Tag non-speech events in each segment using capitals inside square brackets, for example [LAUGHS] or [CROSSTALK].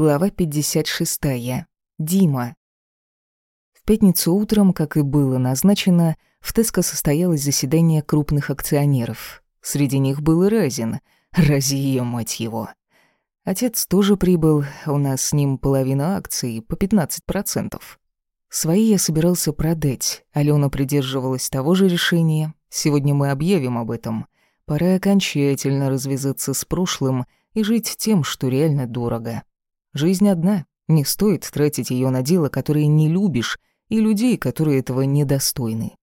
Глава 56. Дима. В пятницу утром, как и было назначено, в Теско состоялось заседание крупных акционеров. Среди них был и Разин. Рази ее мать его. Отец тоже прибыл, у нас с ним половина акций, по 15%. Свои я собирался продать, Алена придерживалась того же решения. Сегодня мы объявим об этом. Пора окончательно развязаться с прошлым и жить тем, что реально дорого. Жизнь одна, не стоит тратить ее на дело, которое не любишь, и людей, которые этого недостойны.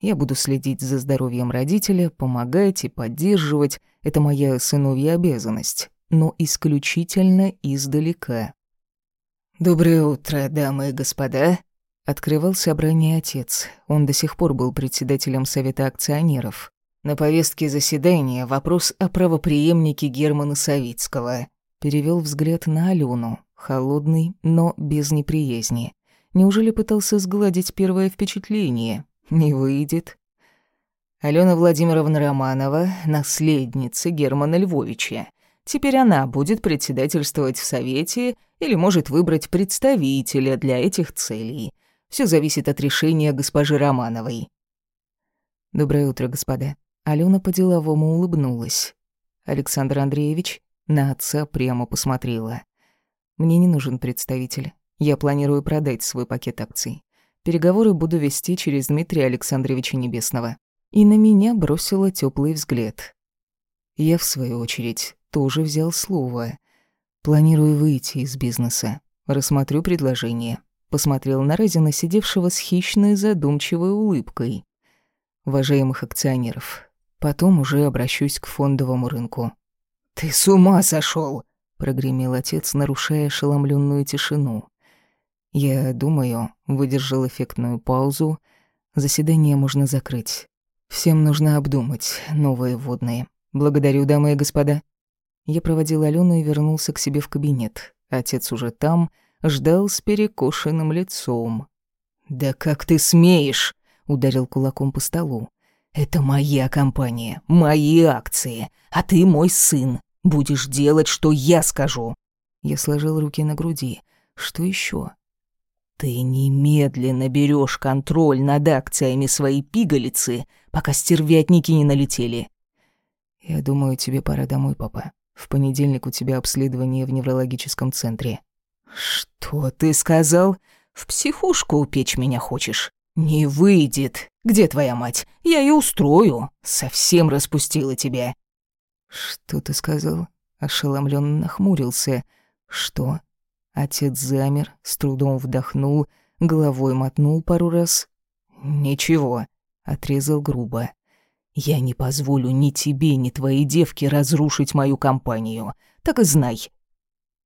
Я буду следить за здоровьем родителя, помогать и поддерживать. Это моя сыновья обязанность, но исключительно издалека. «Доброе утро, дамы и господа», — открывал собрание отец. Он до сих пор был председателем Совета акционеров. На повестке заседания вопрос о правопреемнике Германа Савицкого. Перевел взгляд на Алену, холодный, но без неприязни. Неужели пытался сгладить первое впечатление? Не выйдет. Алена Владимировна Романова, наследница Германа Львовича. Теперь она будет председательствовать в Совете или может выбрать представителя для этих целей. Все зависит от решения госпожи Романовой. Доброе утро, господа. Алена по-деловому улыбнулась. Александр Андреевич, на отца прямо посмотрела. «Мне не нужен представитель. Я планирую продать свой пакет акций. Переговоры буду вести через Дмитрия Александровича Небесного». И на меня бросила теплый взгляд. Я, в свою очередь, тоже взял слово. Планирую выйти из бизнеса. Рассмотрю предложение. Посмотрел на Разина, сидевшего с хищной задумчивой улыбкой. Уважаемых акционеров, потом уже обращусь к фондовому рынку. «Ты с ума сошел! прогремел отец, нарушая ошеломленную тишину. Я думаю, выдержал эффектную паузу. Заседание можно закрыть. Всем нужно обдумать новые водные. Благодарю, дамы и господа. Я проводил Алену и вернулся к себе в кабинет. Отец уже там, ждал с перекошенным лицом. «Да как ты смеешь?» — ударил кулаком по столу. «Это моя компания, мои акции, а ты мой сын. Будешь делать, что я скажу». Я сложил руки на груди. «Что еще? «Ты немедленно берешь контроль над акциями своей пигалицы, пока стервятники не налетели». «Я думаю, тебе пора домой, папа. В понедельник у тебя обследование в неврологическом центре». «Что ты сказал? В психушку упечь меня хочешь? Не выйдет. Где твоя мать? Я ее устрою. Совсем распустила тебя». «Что ты сказал?» Ошеломленно нахмурился. «Что?» Отец замер, с трудом вдохнул, головой мотнул пару раз. «Ничего», — отрезал грубо. «Я не позволю ни тебе, ни твоей девке разрушить мою компанию. Так и знай».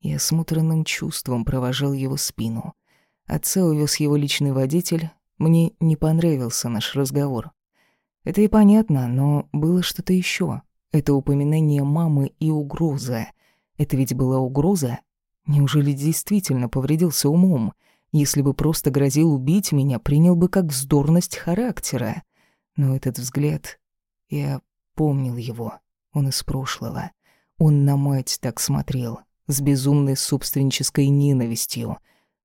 Я с муторным чувством провожал его спину. Отца увез его личный водитель. Мне не понравился наш разговор. Это и понятно, но было что-то еще. Это упоминание мамы и угроза. Это ведь была угроза? Неужели действительно повредился умом? Если бы просто грозил убить меня, принял бы как вздорность характера. Но этот взгляд... Я помнил его. Он из прошлого. Он на мать так смотрел, с безумной собственнической ненавистью.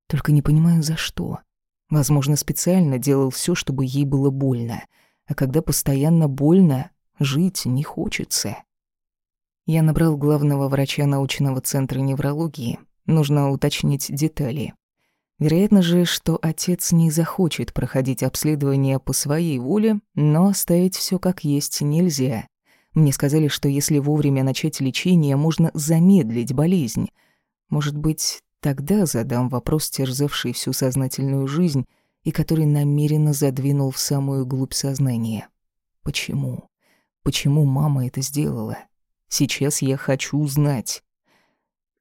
Только не понимаю, за что. Возможно, специально делал все, чтобы ей было больно. А когда постоянно больно, Жить не хочется. Я набрал главного врача научного центра неврологии. Нужно уточнить детали. Вероятно же, что отец не захочет проходить обследование по своей воле, но оставить все как есть нельзя. Мне сказали, что если вовремя начать лечение, можно замедлить болезнь. Может быть, тогда задам вопрос, терзавший всю сознательную жизнь и который намеренно задвинул в самую глубь сознания. Почему? Почему мама это сделала? Сейчас я хочу узнать.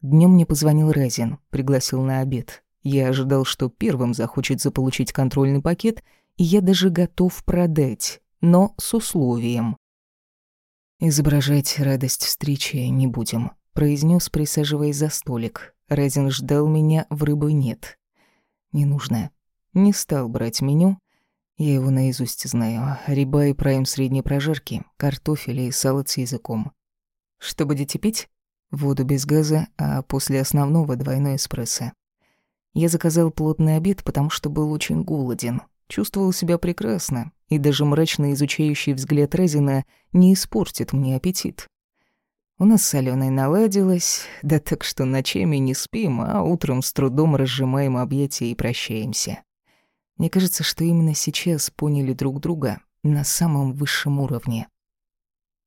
Днем мне позвонил Разин, пригласил на обед. Я ожидал, что первым захочет заполучить контрольный пакет, и я даже готов продать, но с условием. «Изображать радость встречи не будем», — произнес, присаживаясь за столик. Разин ждал меня, в рыбы нет. «Не нужно». Не стал брать меню, я его наизусть знаю. Риба и прайм средней прожарки, картофель и салат с языком. Что будете пить? Воду без газа, а после основного двойной эспрессо. Я заказал плотный обед, потому что был очень голоден. Чувствовал себя прекрасно, и даже мрачно изучающий взгляд Резина не испортит мне аппетит. У нас с Аленой наладилось, да так что ночами не спим, а утром с трудом разжимаем объятия и прощаемся. Мне кажется, что именно сейчас поняли друг друга на самом высшем уровне.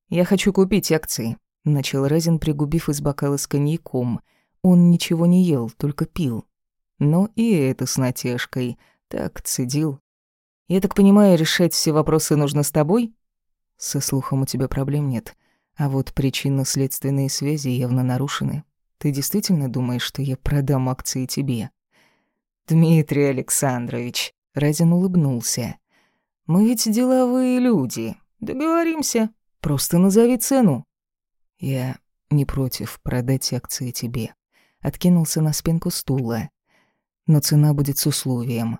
«Я хочу купить акции», — начал Разин, пригубив из бокала с коньяком. Он ничего не ел, только пил. Но и это с натяжкой. Так, цедил. «Я так понимаю, решать все вопросы нужно с тобой?» «Со слухом у тебя проблем нет. А вот причинно-следственные связи явно нарушены. Ты действительно думаешь, что я продам акции тебе?» «Дмитрий Александрович», — Разин улыбнулся. «Мы ведь деловые люди. Договоримся. Просто назови цену». «Я не против продать акции тебе». Откинулся на спинку стула. «Но цена будет с условием».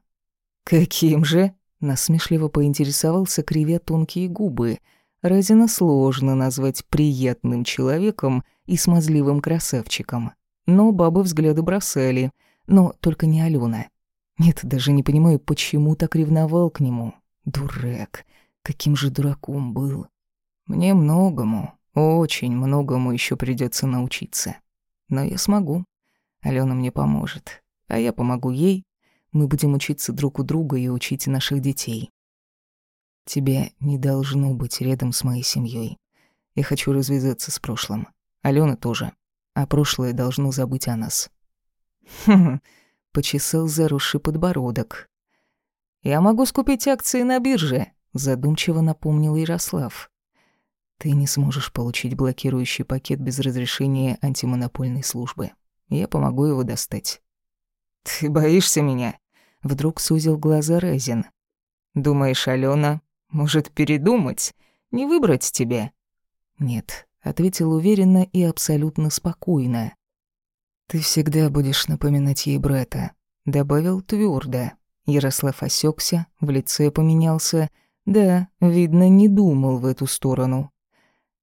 «Каким же?» — насмешливо поинтересовался, кривя тонкие губы — Разина сложно назвать приятным человеком и смазливым красавчиком. Но бабы взгляды бросали. Но только не Алена. Нет, даже не понимаю, почему так ревновал к нему. Дурак. Каким же дураком был. Мне многому, очень многому еще придется научиться. Но я смогу. Алена мне поможет. А я помогу ей. Мы будем учиться друг у друга и учить наших детей. Тебе не должно быть рядом с моей семьей. Я хочу развязаться с прошлым. Алена тоже. А прошлое должно забыть о нас. [LAUGHS] Хм, почесал заросший подбородок. Я могу скупить акции на бирже, задумчиво напомнил Ярослав. Ты не сможешь получить блокирующий пакет без разрешения антимонопольной службы. Я помогу его достать. Ты боишься меня? Вдруг сузил глаза Резин. Думаешь, Алена может, передумать? Не выбрать тебя?» «Нет», — ответил уверенно и абсолютно спокойно. «Ты всегда будешь напоминать ей брата», — добавил твердо. Ярослав осекся, в лице поменялся. Да, видно, не думал в эту сторону.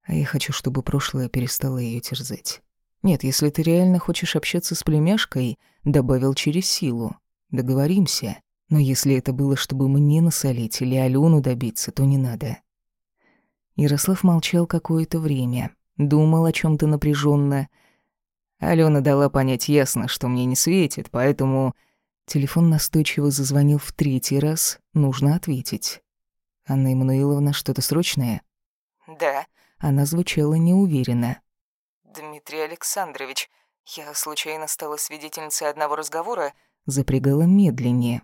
А я хочу, чтобы прошлое перестало ее терзать. Нет, если ты реально хочешь общаться с племяшкой, добавил через силу. Договоримся. Но если это было, чтобы мне насолить или Алену добиться, то не надо. Ярослав молчал какое-то время, думал о чем то напряженно. Алена дала понять ясно, что мне не светит, поэтому... Телефон настойчиво зазвонил в третий раз, нужно ответить. «Анна Эммануиловна, что-то срочное?» «Да». Она звучала неуверенно. «Дмитрий Александрович, я случайно стала свидетельницей одного разговора...» Запрягала медленнее.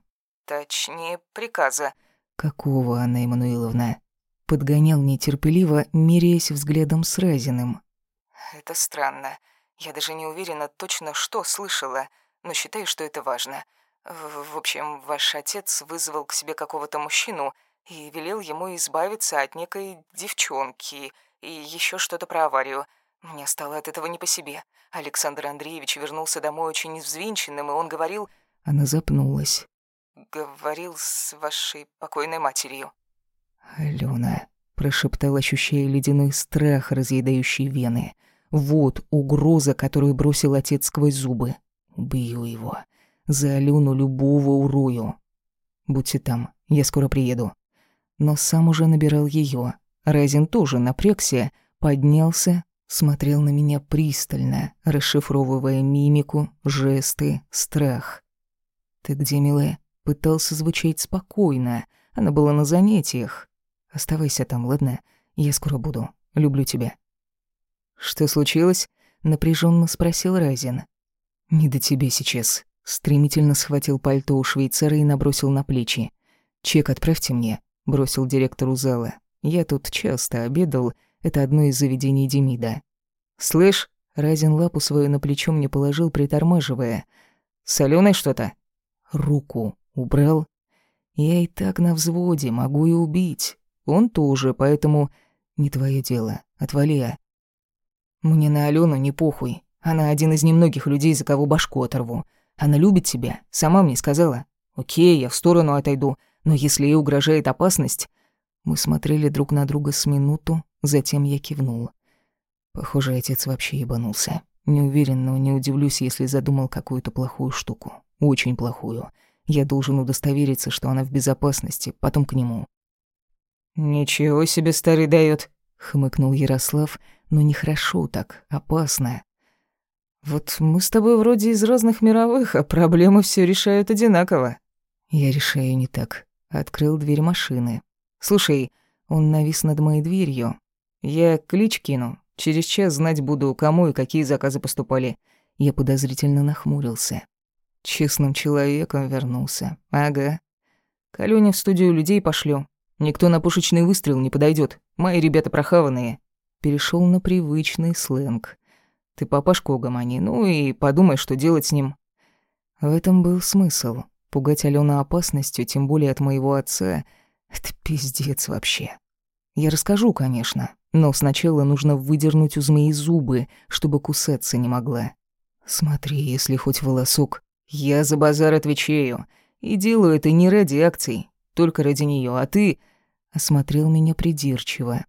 Точнее, приказа. Какого, Анна Эммануиловна? Подгонял нетерпеливо, меряясь взглядом с Разиным. Это странно. Я даже не уверена точно, что слышала, но считаю, что это важно. В, в общем, ваш отец вызвал к себе какого-то мужчину и велел ему избавиться от некой девчонки и еще что-то про аварию. Мне стало от этого не по себе. Александр Андреевич вернулся домой очень взвинченным, и он говорил... Она запнулась говорил с вашей покойной матерью». «Алена», — прошептал, ощущая ледяной страх, разъедающий вены. «Вот угроза, которую бросил отец сквозь зубы. Убью его. За Алену любого урою. Будьте там, я скоро приеду». Но сам уже набирал ее. Разин тоже напрягся, поднялся, смотрел на меня пристально, расшифровывая мимику, жесты, страх. «Ты где, милая?» Пытался звучать спокойно. Она была на занятиях. Оставайся там, ладно? Я скоро буду. Люблю тебя. Что случилось? напряженно спросил Разин. Не до тебя сейчас. Стремительно схватил пальто у швейцара и набросил на плечи. Чек отправьте мне, бросил директору зала. Я тут часто обедал, это одно из заведений Демида. Слышь, Разин лапу свою на плечо мне положил, притормаживая. Солёной что-то? Руку Убрал? Я и так на взводе, могу и убить. Он тоже, поэтому не твое дело. Отвали, а. Мне на Алену не похуй. Она один из немногих людей, за кого башку оторву. Она любит тебя, сама мне сказала. Окей, я в сторону отойду, но если ей угрожает опасность... Мы смотрели друг на друга с минуту, затем я кивнул. Похоже, отец вообще ебанулся. Не уверен, но не удивлюсь, если задумал какую-то плохую штуку. Очень плохую. Я должен удостовериться, что она в безопасности, потом к нему. «Ничего себе старый даёт», — хмыкнул Ярослав, но нехорошо так, опасно. «Вот мы с тобой вроде из разных мировых, а проблемы все решают одинаково». Я решаю не так. Открыл дверь машины. «Слушай, он навис над моей дверью. Я клич кину. Через час знать буду, кому и какие заказы поступали». Я подозрительно нахмурился. Честным человеком вернулся. Ага. Калюне в студию людей пошлю. Никто на пушечный выстрел не подойдет. Мои ребята прохаванные. Перешел на привычный сленг. Ты папашку угомони, ну и подумай, что делать с ним. В этом был смысл. Пугать Алену опасностью, тем более от моего отца, это пиздец вообще. Я расскажу, конечно, но сначала нужно выдернуть у змеи зубы, чтобы кусаться не могла. Смотри, если хоть волосок. Я за базар отвечаю. И делаю это не ради акций, только ради нее, а ты... Осмотрел меня придирчиво.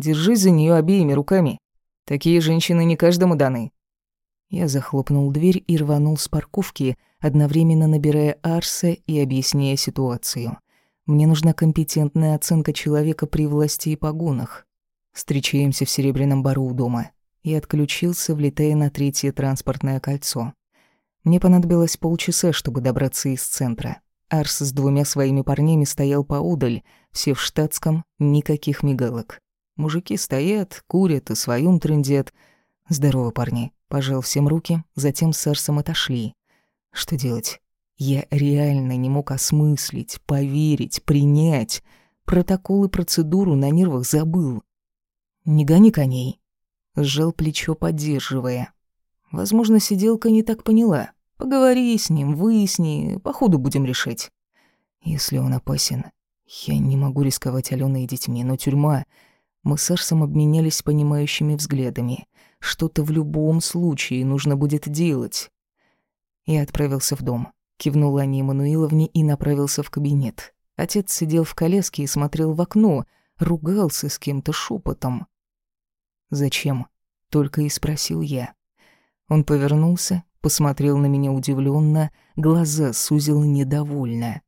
Держись за нее обеими руками. Такие женщины не каждому даны. Я захлопнул дверь и рванул с парковки, одновременно набирая Арса и объясняя ситуацию. Мне нужна компетентная оценка человека при власти и погонах. Встречаемся в Серебряном бару у дома. И отключился, влетая на третье транспортное кольцо. Мне понадобилось полчаса, чтобы добраться из центра. Арс с двумя своими парнями стоял поудаль, все в штатском, никаких мигалок. Мужики стоят, курят и своим трындят. Здорово, парни. Пожал всем руки, затем с Арсом отошли. Что делать? Я реально не мог осмыслить, поверить, принять. Протокол и процедуру на нервах забыл. «Не гони коней», — сжал плечо, поддерживая. Возможно, сиделка не так поняла. Поговори с ним, выясни, по ходу будем решать. Если он опасен, я не могу рисковать Аленой и детьми, но тюрьма мы с Арсом обменялись понимающими взглядами. Что-то в любом случае нужно будет делать. Я отправился в дом, кивнул Ане Эммануиловне и направился в кабинет. Отец сидел в коляске и смотрел в окно, ругался с кем-то шепотом. «Зачем?» — только и спросил я. Он повернулся, посмотрел на меня удивленно, глаза сузил недовольно.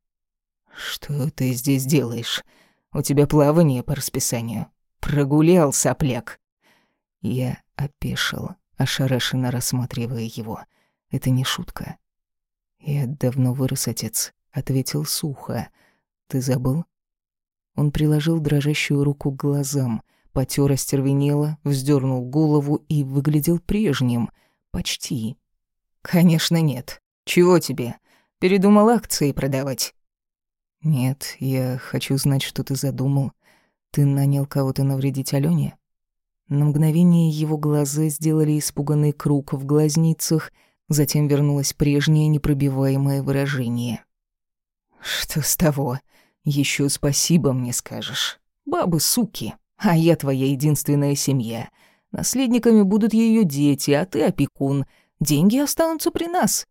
«Что ты здесь делаешь? У тебя плавание по расписанию. Прогулял сопляк. Я опешил, ошарашенно рассматривая его. Это не шутка. Я давно вырос, отец, ответил сухо. Ты забыл? Он приложил дрожащую руку к глазам, потер остервенело, вздернул голову и выглядел прежним. Почти. «Конечно нет. Чего тебе? Передумал акции продавать?» «Нет, я хочу знать, что ты задумал. «Ты нанял кого-то навредить Алёне?» На мгновение его глаза сделали испуганный круг в глазницах, затем вернулось прежнее непробиваемое выражение. «Что с того? Еще спасибо мне скажешь. Бабы суки, а я твоя единственная семья. Наследниками будут ее дети, а ты опекун. Деньги останутся при нас».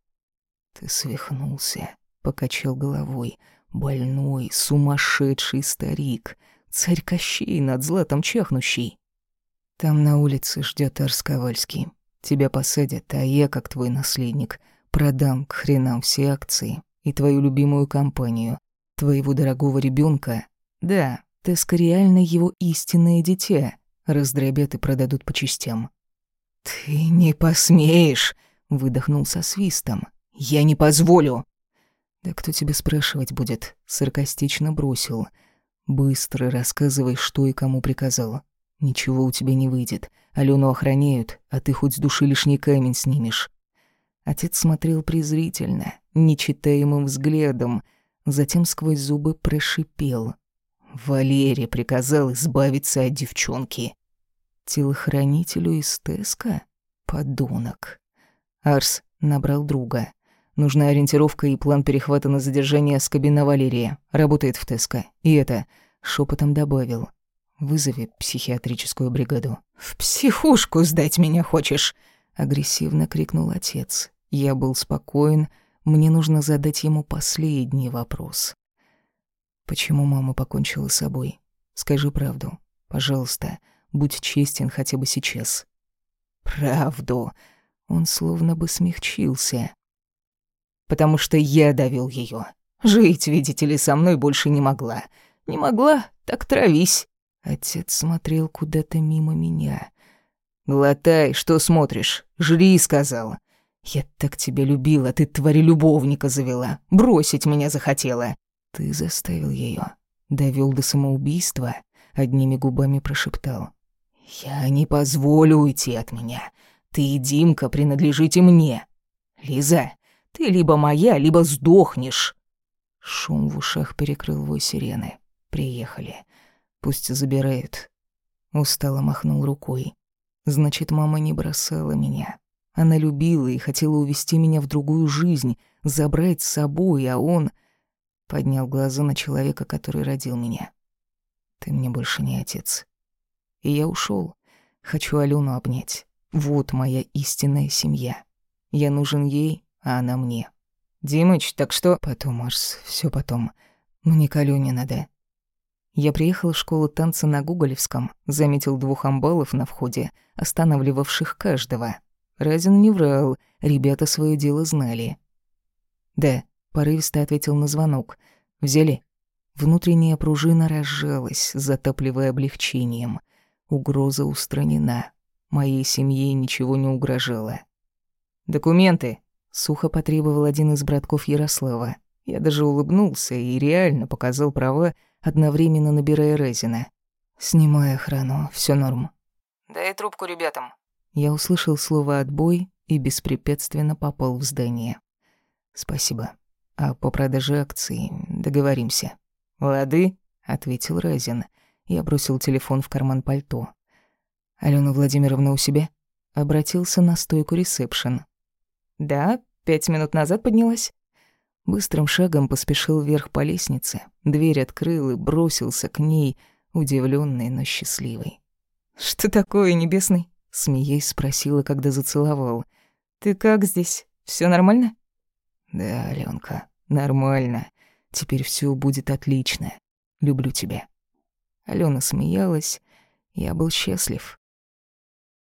«Ты свихнулся», — покачал головой. «Больной, сумасшедший старик». Царь Кощей над златом чахнущий. Там на улице ждет Арсковальский. Тебя посадят, а я, как твой наследник, продам к хренам все акции и твою любимую компанию, твоего дорогого ребенка. Да, Теска реально его истинное дитя. Раздробят и продадут по частям. «Ты не посмеешь!» — выдохнул со свистом. «Я не позволю!» «Да кто тебе спрашивать будет?» — саркастично бросил — Быстро рассказывай, что и кому приказала. Ничего у тебя не выйдет. Алену охраняют, а ты хоть с души лишний камень снимешь. Отец смотрел презрительно, нечитаемым взглядом, затем сквозь зубы прошипел. Валерий приказал избавиться от девчонки. Телохранителю из Теска? Подонок. Арс набрал друга. Нужна ориентировка и план перехвата на задержание с кабина Валерия. Работает в Теско. И это...» Шепотом добавил. «Вызови психиатрическую бригаду». «В психушку сдать меня хочешь?» Агрессивно крикнул отец. Я был спокоен. Мне нужно задать ему последний вопрос. «Почему мама покончила с собой? Скажи правду. Пожалуйста, будь честен хотя бы сейчас. Правду. Он словно бы смягчился. Потому что я довел ее. Жить, видите ли, со мной больше не могла. Не могла, так травись. Отец смотрел куда-то мимо меня. «Глотай, что смотришь? Жри», — сказал. «Я так тебя любила, ты твари любовника завела. Бросить меня захотела». «Ты заставил ее, довел до самоубийства», — одними губами прошептал. «Я не позволю уйти от меня. Ты и Димка принадлежите мне. Лиза, ты либо моя, либо сдохнешь». Шум в ушах перекрыл вой сирены. «Приехали. Пусть забирают». Устало махнул рукой. «Значит, мама не бросала меня. Она любила и хотела увести меня в другую жизнь, забрать с собой, а он...» Поднял глаза на человека, который родил меня. «Ты мне больше не отец». И я ушел. Хочу Алену обнять. Вот моя истинная семья. Я нужен ей, а она мне. «Димыч, так что...» «Потом, Марс, все потом. Мне к Алёне надо». Я приехал в школу танца на Гуголевском, заметил двух амбалов на входе, останавливавших каждого. Разин не врал, ребята свое дело знали. «Да», — порывисто ответил на звонок. «Взяли?» Внутренняя пружина разжалась, затапливая облегчением. Угроза устранена. Моей семье ничего не угрожало. «Документы!» — сухо потребовал один из братков Ярослава. Я даже улыбнулся и реально показал права, одновременно набирая Резина. «Снимай охрану, все норм». «Дай трубку ребятам». Я услышал слово «отбой» и беспрепятственно попал в здание. «Спасибо. А по продаже акций договоримся». «Лады», — ответил Разин. Я бросил телефон в карман пальто. «Алена Владимировна у себя?» Обратился на стойку ресепшн. «Да, пять минут назад поднялась». Быстрым шагом поспешил вверх по лестнице, дверь открыл и бросился к ней, удивленный, но счастливый. «Что такое, небесный?» — смеясь спросила, когда зацеловал. «Ты как здесь? Все нормально?» «Да, Аленка, нормально. Теперь все будет отлично. Люблю тебя». Алена смеялась. Я был счастлив.